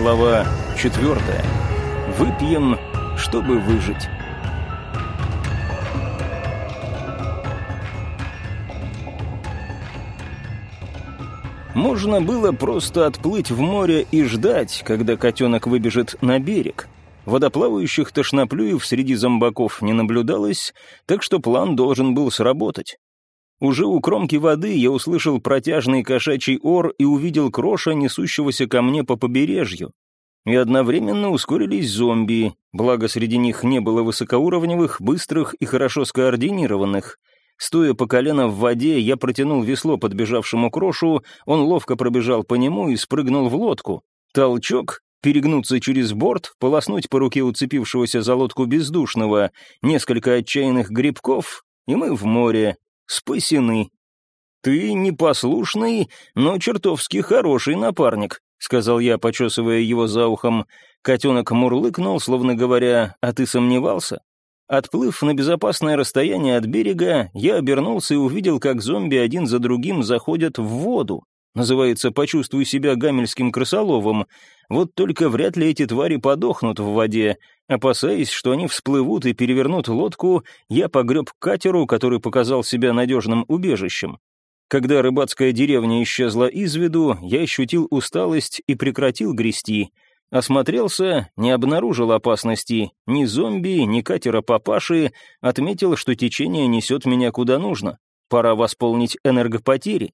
Глава четвертая. Выпьем, чтобы выжить. Можно было просто отплыть в море и ждать, когда котенок выбежит на берег. Водоплавающих тошноплюев среди зомбаков не наблюдалось, так что план должен был сработать. Уже у кромки воды я услышал протяжный кошачий ор и увидел кроша, несущегося ко мне по побережью. И одновременно ускорились зомби, благо среди них не было высокоуровневых, быстрых и хорошо скоординированных. Стоя по колено в воде, я протянул весло подбежавшему крошу, он ловко пробежал по нему и спрыгнул в лодку. Толчок, перегнуться через борт, полоснуть по руке уцепившегося за лодку бездушного, несколько отчаянных грибков, и мы в море, спасены. «Ты непослушный, но чертовски хороший напарник», — сказал я, почесывая его за ухом. Котенок мурлыкнул, словно говоря, «А ты сомневался?» Отплыв на безопасное расстояние от берега, я обернулся и увидел, как зомби один за другим заходят в воду. Называется «Почувствуй себя гамельским крысоловом». Вот только вряд ли эти твари подохнут в воде. Опасаясь, что они всплывут и перевернут лодку, я погреб к катеру, который показал себя надежным убежищем. Когда рыбацкая деревня исчезла из виду, я ощутил усталость и прекратил грести — Осмотрелся, не обнаружил опасности, ни зомби, ни катера папаши, отметил, что течение несет меня куда нужно. Пора восполнить энергопотери.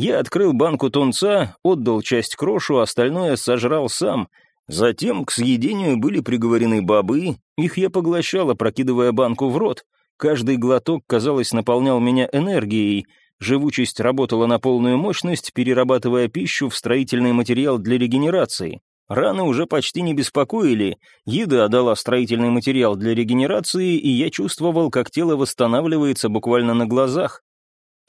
Я открыл банку тунца, отдал часть крошу, остальное сожрал сам. Затем к съедению были приговорены бобы, их я поглощал, опрокидывая банку в рот. Каждый глоток, казалось, наполнял меня энергией. Живучесть работала на полную мощность, перерабатывая пищу в строительный материал для регенерации. Раны уже почти не беспокоили, еда дала строительный материал для регенерации, и я чувствовал, как тело восстанавливается буквально на глазах.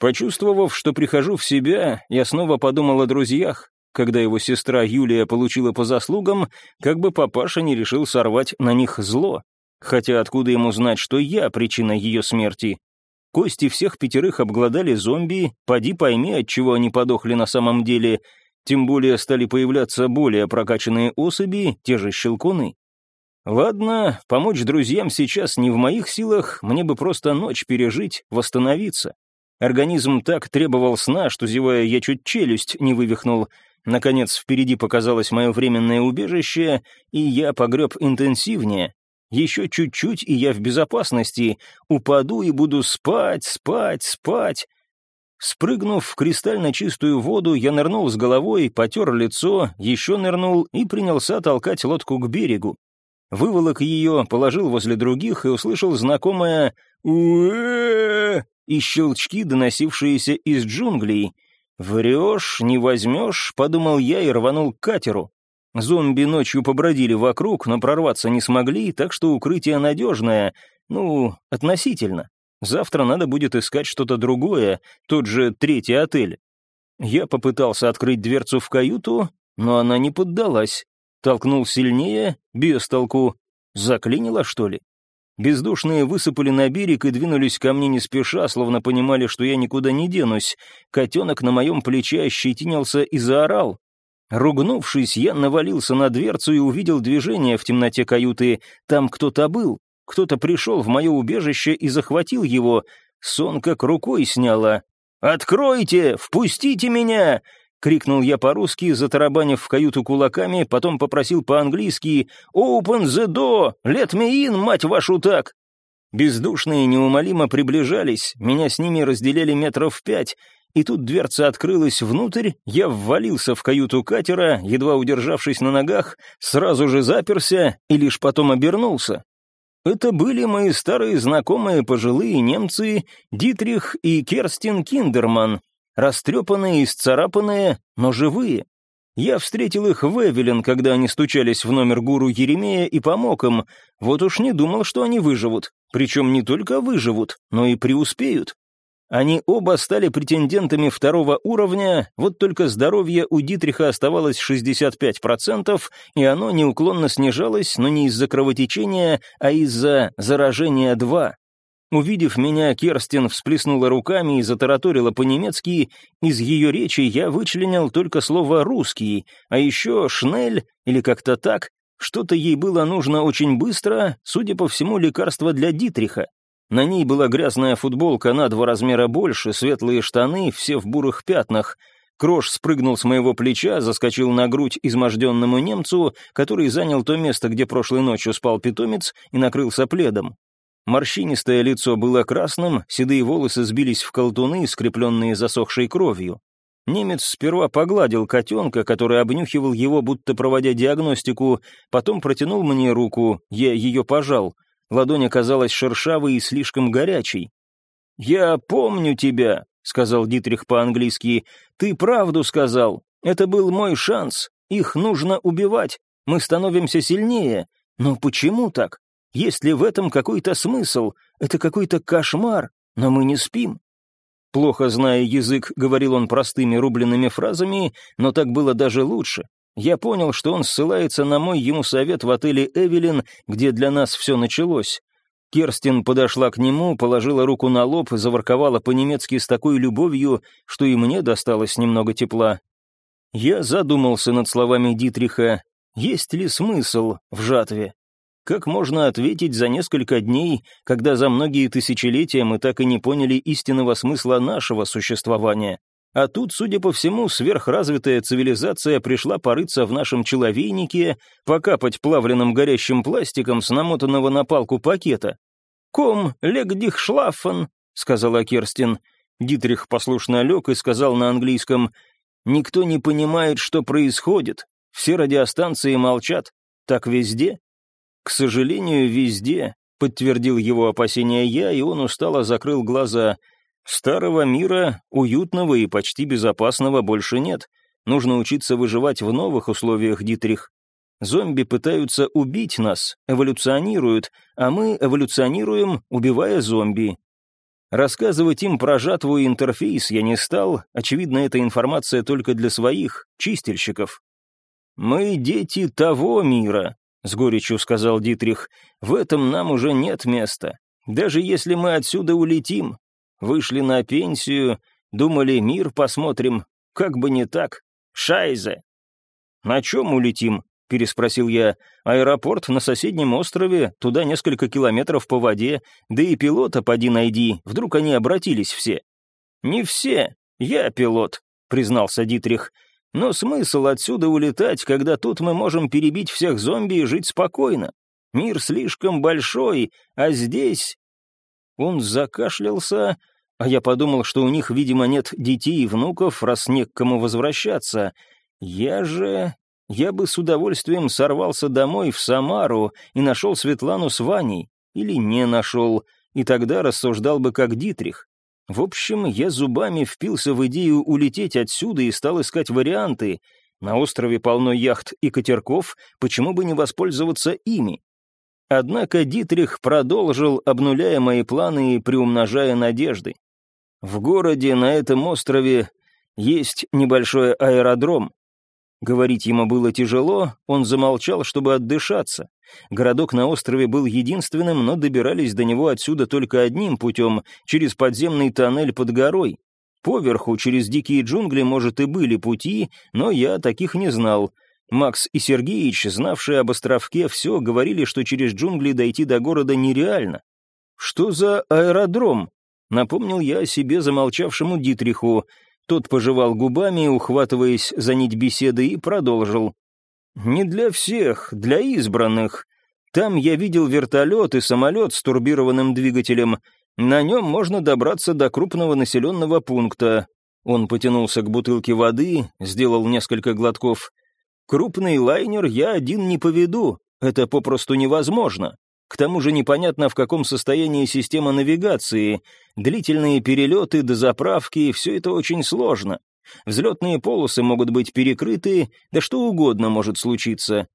Почувствовав, что прихожу в себя, я снова подумал о друзьях. Когда его сестра Юлия получила по заслугам, как бы папаша не решил сорвать на них зло. Хотя откуда ему знать, что я причина ее смерти? Кости всех пятерых обглодали зомби, поди пойми, от чего они подохли на самом деле, тем более стали появляться более прокачанные особи, те же щелкуны. Ладно, помочь друзьям сейчас не в моих силах, мне бы просто ночь пережить, восстановиться. Организм так требовал сна, что, зевая, я чуть челюсть не вывихнул. Наконец, впереди показалось мое временное убежище, и я погреб интенсивнее. Еще чуть-чуть, и я в безопасности. Упаду и буду спать, спать, спать. Спрыгнув в кристально чистую воду, я нырнул с головой, потер лицо, еще нырнул и принялся толкать лодку к берегу. Выволок ее, положил возле других и услышал знакомое уэ и щелчки, доносившиеся из джунглей. «Врешь, не возьмешь», — подумал я и рванул к катеру. Зомби ночью побродили вокруг, но прорваться не смогли, так что укрытие надежное, ну, относительно. Завтра надо будет искать что-то другое, тот же третий отель. Я попытался открыть дверцу в каюту, но она не поддалась. Толкнул сильнее, без толку. Заклинило, что ли? Бездушные высыпали на берег и двинулись ко мне не спеша, словно понимали, что я никуда не денусь. Котенок на моем плече ощетинился и заорал. Ругнувшись, я навалился на дверцу и увидел движение в темноте каюты. Там кто-то был. Кто-то пришел в мое убежище и захватил его. Сон как рукой сняло. «Откройте! Впустите меня!» — крикнул я по-русски, затарабанив в каюту кулаками, потом попросил по-английски «Open the door! Let me in, мать вашу так!» Бездушные неумолимо приближались, меня с ними разделяли метров пять, и тут дверца открылась внутрь, я ввалился в каюту катера, едва удержавшись на ногах, сразу же заперся и лишь потом обернулся. Это были мои старые знакомые пожилые немцы Дитрих и Керстин Киндерман, растрепанные и сцарапанные, но живые. Я встретил их в Эвелин, когда они стучались в номер гуру Еремея и помог им. Вот уж не думал, что они выживут. Причем не только выживут, но и преуспеют. Они оба стали претендентами второго уровня, вот только здоровье у Дитриха оставалось 65%, и оно неуклонно снижалось, но не из-за кровотечения, а из-за заражения 2. Увидев меня, Керстин всплеснула руками и затараторила по-немецки. Из ее речи я вычленил только слово «русский», а еще «шнель» или как-то так. Что-то ей было нужно очень быстро, судя по всему, лекарство для Дитриха. На ней была грязная футболка на два размера больше, светлые штаны, все в бурых пятнах. Крош спрыгнул с моего плеча, заскочил на грудь изможденному немцу, который занял то место, где прошлой ночью спал питомец, и накрылся пледом. Морщинистое лицо было красным, седые волосы сбились в колтуны, скрепленные засохшей кровью. Немец сперва погладил котенка, который обнюхивал его, будто проводя диагностику, потом протянул мне руку, я ее пожал. Ладонь оказалась шершавой и слишком горячей. «Я помню тебя», — сказал Дитрих по-английски. «Ты правду сказал. Это был мой шанс. Их нужно убивать. Мы становимся сильнее. Но почему так? Есть ли в этом какой-то смысл? Это какой-то кошмар, но мы не спим. Плохо зная язык, говорил он простыми рубленными фразами, но так было даже лучше. Я понял, что он ссылается на мой ему совет в отеле «Эвелин», где для нас все началось. Керстин подошла к нему, положила руку на лоб и заворковала по-немецки с такой любовью, что и мне досталось немного тепла. Я задумался над словами Дитриха, есть ли смысл в жатве. Как можно ответить за несколько дней, когда за многие тысячелетия мы так и не поняли истинного смысла нашего существования? А тут, судя по всему, сверхразвитая цивилизация пришла порыться в нашем человейнике, покапать плавленным горящим пластиком с намотанного на палку пакета. «Ком, лег дих шлаффен», — сказала Керстин. Дитрих послушно лег и сказал на английском, «Никто не понимает, что происходит. Все радиостанции молчат. Так везде?» «К сожалению, везде», — подтвердил его опасения я, и он устало закрыл глаза. «Старого мира, уютного и почти безопасного больше нет. Нужно учиться выживать в новых условиях, Дитрих. Зомби пытаются убить нас, эволюционируют, а мы эволюционируем, убивая зомби. Рассказывать им про жатву и интерфейс я не стал, очевидно, эта информация только для своих, чистильщиков. Мы дети того мира, — с горечью сказал Дитрих, — «в этом нам уже нет места. Даже если мы отсюда улетим. Вышли на пенсию, думали, мир посмотрим. Как бы не так. Шайзе!» «На чем улетим?» — переспросил я. «Аэропорт на соседнем острове, туда несколько километров по воде, да и пилота поди найди, вдруг они обратились все». «Не все, я пилот», — признался Дитрих. Но смысл отсюда улетать, когда тут мы можем перебить всех зомби и жить спокойно? Мир слишком большой, а здесь...» Он закашлялся, а я подумал, что у них, видимо, нет детей и внуков, раз не к кому возвращаться. Я же... Я бы с удовольствием сорвался домой, в Самару, и нашел Светлану с Ваней. Или не нашел, и тогда рассуждал бы как Дитрих. В общем, я зубами впился в идею улететь отсюда и стал искать варианты. На острове полно яхт и катерков, почему бы не воспользоваться ими? Однако Дитрих продолжил, обнуляя мои планы и приумножая надежды. В городе на этом острове есть небольшой аэродром. Говорить ему было тяжело, он замолчал, чтобы отдышаться. Городок на острове был единственным, но добирались до него отсюда только одним путем, через подземный тоннель под горой. Поверху, через дикие джунгли, может, и были пути, но я таких не знал. Макс и Сергеич, знавшие об островке все, говорили, что через джунгли дойти до города нереально. «Что за аэродром?» — напомнил я о себе замолчавшему Дитриху. Тот пожевал губами, ухватываясь за нить беседы, и продолжил. «Не для всех, для избранных. Там я видел вертолет и самолет с турбированным двигателем. На нем можно добраться до крупного населенного пункта». Он потянулся к бутылке воды, сделал несколько глотков. «Крупный лайнер я один не поведу, это попросту невозможно. К тому же непонятно, в каком состоянии система навигации. Длительные перелеты до заправки — все это очень сложно. Взлетные полосы могут быть перекрыты, да что угодно может случиться.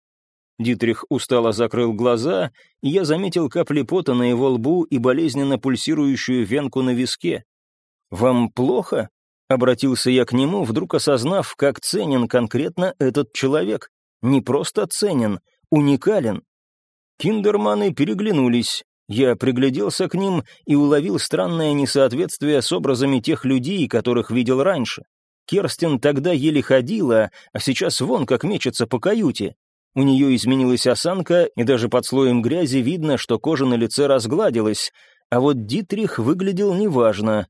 Дитрих устало закрыл глаза, и я заметил капли пота на его лбу и болезненно пульсирующую венку на виске. «Вам плохо?» — обратился я к нему, вдруг осознав, как ценен конкретно этот человек. Не просто ценен, уникален. Киндерманы переглянулись. Я пригляделся к ним и уловил странное несоответствие с образами тех людей, которых видел раньше. Керстин тогда еле ходила, а сейчас вон как мечется по каюте. У нее изменилась осанка, и даже под слоем грязи видно, что кожа на лице разгладилась, а вот Дитрих выглядел неважно.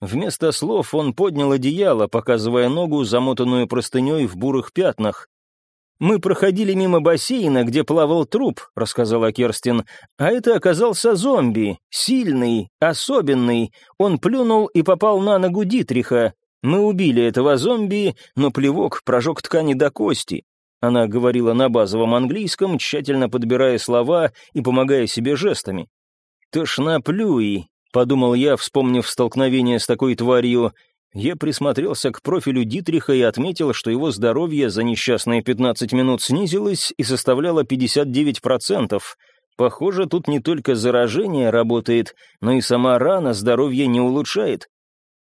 Вместо слов он поднял одеяло, показывая ногу, замотанную простыней в бурых пятнах. «Мы проходили мимо бассейна, где плавал труп», — рассказала Керстин, «а это оказался зомби, сильный, особенный. Он плюнул и попал на ногу Дитриха. Мы убили этого зомби, но плевок прожег ткани до кости». Она говорила на базовом английском, тщательно подбирая слова и помогая себе жестами. «Тошноплюй», — подумал я, вспомнив столкновение с такой тварью, я присмотрелся к профилю Дитриха и отметил, что его здоровье за несчастные 15 минут снизилось и составляло 59%. Похоже, тут не только заражение работает, но и сама рана здоровье не улучшает.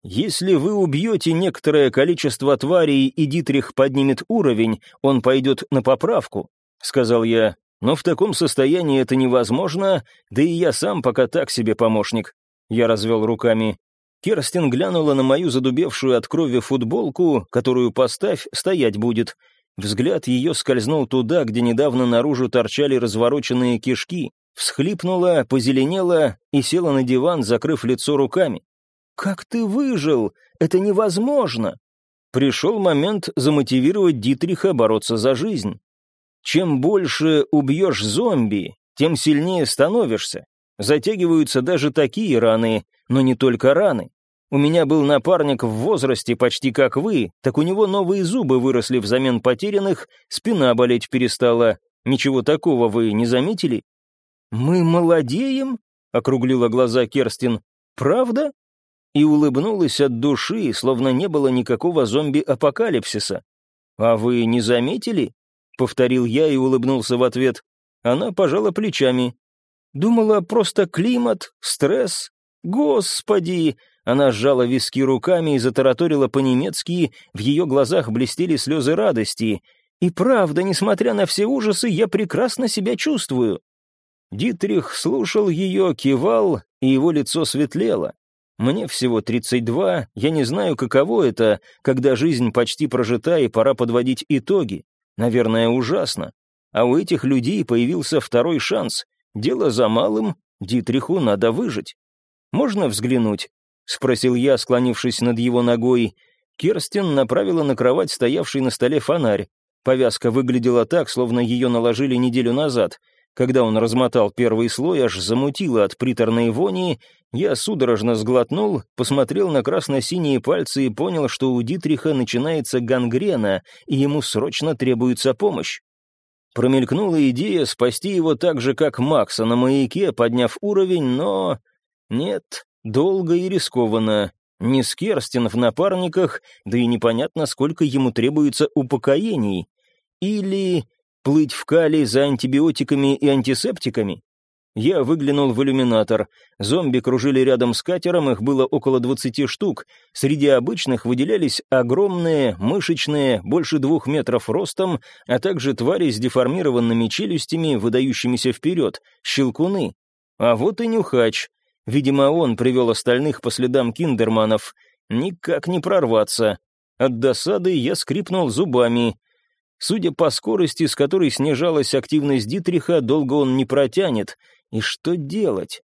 Если вы убьете некоторое количество тварей и Дитрих поднимет уровень, он пойдет на поправку, — сказал я. Но в таком состоянии это невозможно, да и я сам пока так себе помощник. Я развел руками. Керстин глянула на мою задубевшую от крови футболку, которую поставь, стоять будет. Взгляд ее скользнул туда, где недавно наружу торчали развороченные кишки, всхлипнула, позеленела и села на диван, закрыв лицо руками. «Как ты выжил? Это невозможно!» Пришел момент замотивировать Дитриха бороться за жизнь. Чем больше убьешь зомби, тем сильнее становишься. Затягиваются даже такие раны, но не только раны. У меня был напарник в возрасте почти как вы, так у него новые зубы выросли взамен потерянных, спина болеть перестала. Ничего такого вы не заметили? «Мы молодеем?» — округлила глаза Керстин. «Правда?» И улыбнулась от души, словно не было никакого зомби-апокалипсиса. «А вы не заметили?» — повторил я и улыбнулся в ответ. Она пожала плечами. «Думала, просто климат, стресс, «Господи!» Она сжала виски руками и затараторила по-немецки, в ее глазах блестели слезы радости. «И правда, несмотря на все ужасы, я прекрасно себя чувствую». Дитрих слушал ее, кивал, и его лицо светлело. «Мне всего 32, я не знаю, каково это, когда жизнь почти прожита и пора подводить итоги. Наверное, ужасно. А у этих людей появился второй шанс. Дело за малым, Дитриху надо выжить. «Можно взглянуть?» — спросил я, склонившись над его ногой. Керстин направила на кровать стоявший на столе фонарь. Повязка выглядела так, словно ее наложили неделю назад. Когда он размотал первый слой, аж замутило от приторной вони, я судорожно сглотнул, посмотрел на красно-синие пальцы и понял, что у Дитриха начинается гангрена, и ему срочно требуется помощь. Промелькнула идея спасти его так же, как Макса на маяке, подняв уровень, но... Нет, долго и рискованно. Не с Керстин в напарниках, да и непонятно, сколько ему требуется упокоений. Или плыть в Кали за антибиотиками и антисептиками? Я выглянул в иллюминатор. Зомби кружили рядом с катером, их было около двадцати штук. Среди обычных выделялись огромные, мышечные, больше двух метров ростом, а также твари с деформированными челюстями, выдающимися вперед, щелкуны. А вот и нюхач. Видимо, он привел остальных по следам киндерманов. Никак не прорваться. От досады я скрипнул зубами. Судя по скорости, с которой снижалась активность Дитриха, долго он не протянет. И что делать?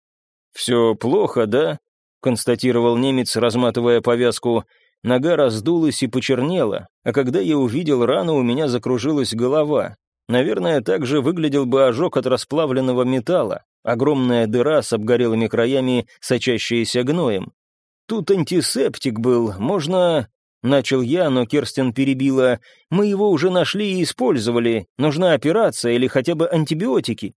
«Все плохо, да?» — констатировал немец, разматывая повязку. Нога раздулась и почернела, а когда я увидел рану, у меня закружилась голова. Наверное, так же выглядел бы ожог от расплавленного металла. Огромная дыра с обгорелыми краями, сочащаяся гноем. Тут антисептик был, можно... Начал я, но Керстин перебила. Мы его уже нашли и использовали. Нужна операция или хотя бы антибиотики.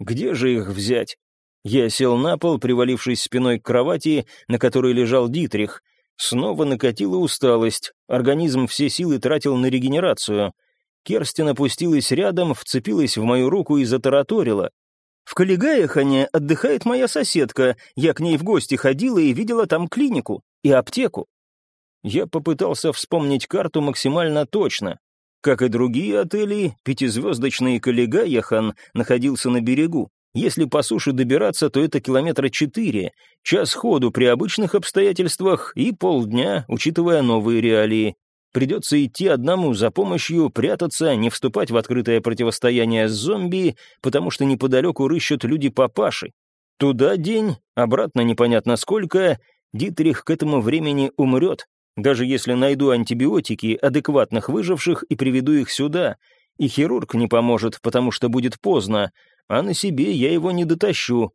Где же их взять? Я сел на пол, привалившись спиной к кровати, на которой лежал Дитрих. Снова накатила усталость. Организм все силы тратил на регенерацию. Керстин опустилась рядом, вцепилась в мою руку и затараторила. В Калигаехане отдыхает моя соседка, я к ней в гости ходила и видела там клинику и аптеку. Я попытался вспомнить карту максимально точно. Как и другие отели, пятизвездочный Калигаехан находился на берегу. Если по суше добираться, то это километра четыре, час ходу при обычных обстоятельствах и полдня, учитывая новые реалии. Придется идти одному за помощью, прятаться, не вступать в открытое противостояние с зомби, потому что неподалеку рыщут люди-папаши. Туда день, обратно непонятно сколько, Дитрих к этому времени умрет, даже если найду антибиотики адекватных выживших и приведу их сюда. И хирург не поможет, потому что будет поздно, а на себе я его не дотащу.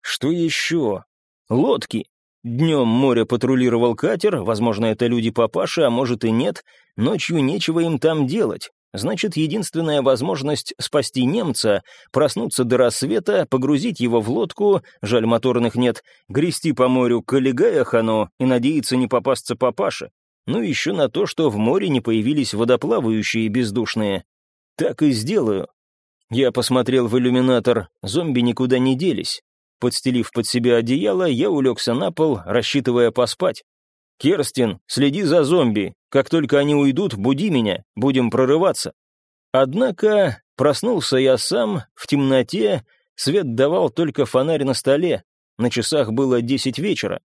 Что еще? Лодки. Днем море патрулировал катер, возможно, это люди-папаши, а может и нет, ночью нечего им там делать. Значит, единственная возможность спасти немца — проснуться до рассвета, погрузить его в лодку, жаль, моторных нет, грести по морю к Олегаях и надеяться не попасться папаше. Ну, еще на то, что в море не появились водоплавающие бездушные. Так и сделаю. Я посмотрел в иллюминатор, зомби никуда не делись. Подстелив под себя одеяло, я улегся на пол, рассчитывая поспать. «Керстин, следи за зомби. Как только они уйдут, буди меня, будем прорываться». Однако проснулся я сам, в темноте, свет давал только фонарь на столе. На часах было десять вечера.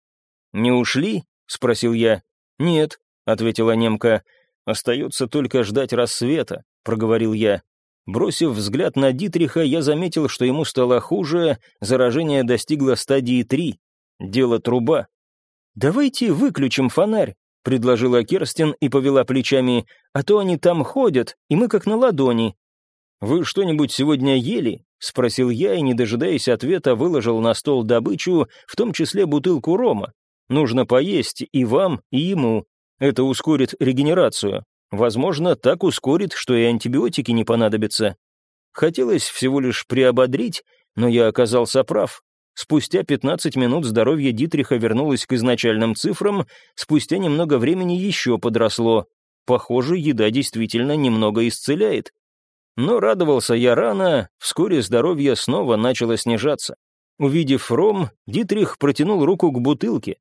«Не ушли?» — спросил я. «Нет», — ответила немка. «Остается только ждать рассвета», — проговорил я. Бросив взгляд на Дитриха, я заметил, что ему стало хуже, заражение достигло стадии 3. Дело труба. «Давайте выключим фонарь», — предложила Керстин и повела плечами, «а то они там ходят, и мы как на ладони». «Вы что-нибудь сегодня ели?» — спросил я и, не дожидаясь ответа, выложил на стол добычу, в том числе бутылку рома. «Нужно поесть и вам, и ему. Это ускорит регенерацию. Возможно, так ускорит, что и антибиотики не понадобятся. Хотелось всего лишь приободрить, но я оказался прав. Спустя 15 минут здоровье Дитриха вернулось к изначальным цифрам, спустя немного времени еще подросло. Похоже, еда действительно немного исцеляет. Но радовался я рано, вскоре здоровье снова начало снижаться. Увидев ром, Дитрих протянул руку к бутылке.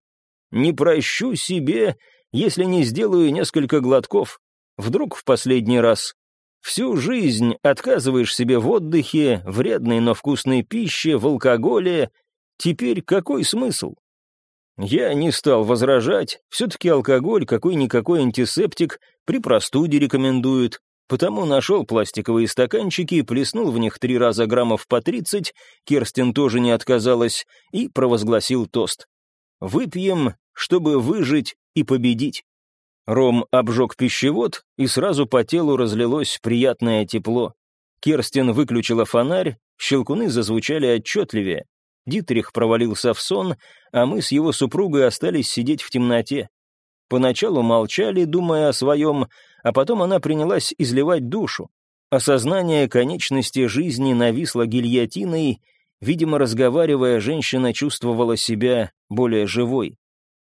«Не прощу себе, если не сделаю несколько глотков. Вдруг в последний раз. Всю жизнь отказываешь себе в отдыхе, вредной, но вкусной пище, в алкоголе. Теперь какой смысл? Я не стал возражать, все-таки алкоголь, какой-никакой антисептик, при простуде рекомендуют, потому нашел пластиковые стаканчики, плеснул в них три раза граммов по тридцать, Керстин тоже не отказалась, и провозгласил тост. «Выпьем, чтобы выжить и победить». Ром обжег пищевод, и сразу по телу разлилось приятное тепло. Керстин выключила фонарь, щелкуны зазвучали отчетливее. Дитрих провалился в сон, а мы с его супругой остались сидеть в темноте. Поначалу молчали, думая о своем, а потом она принялась изливать душу. Осознание конечности жизни нависло гильотиной, видимо, разговаривая, женщина чувствовала себя более живой.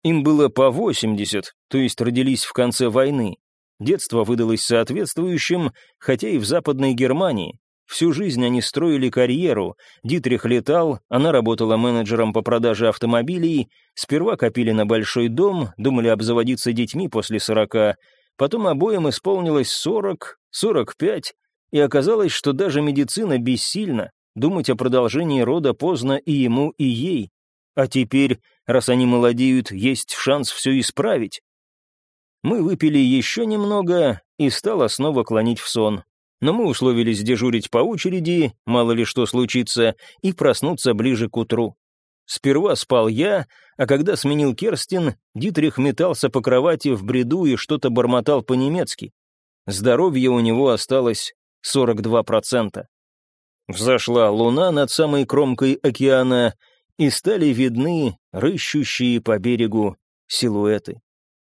Им было по 80, то есть родились в конце войны. Детство выдалось соответствующим, хотя и в Западной Германии. Всю жизнь они строили карьеру. Дитрих летал, она работала менеджером по продаже автомобилей. Сперва копили на большой дом, думали обзаводиться детьми после сорока. Потом обоим исполнилось сорок, сорок пять, и оказалось, что даже медицина бессильна. Думать о продолжении рода поздно и ему, и ей. А теперь, раз они молодеют, есть шанс все исправить. Мы выпили еще немного, и стало снова клонить в сон. Но мы условились дежурить по очереди, мало ли что случится, и проснуться ближе к утру. Сперва спал я, а когда сменил Керстин, Дитрих метался по кровати в бреду и что-то бормотал по-немецки. Здоровье у него осталось 42%. Взошла луна над самой кромкой океана, и стали видны рыщущие по берегу силуэты.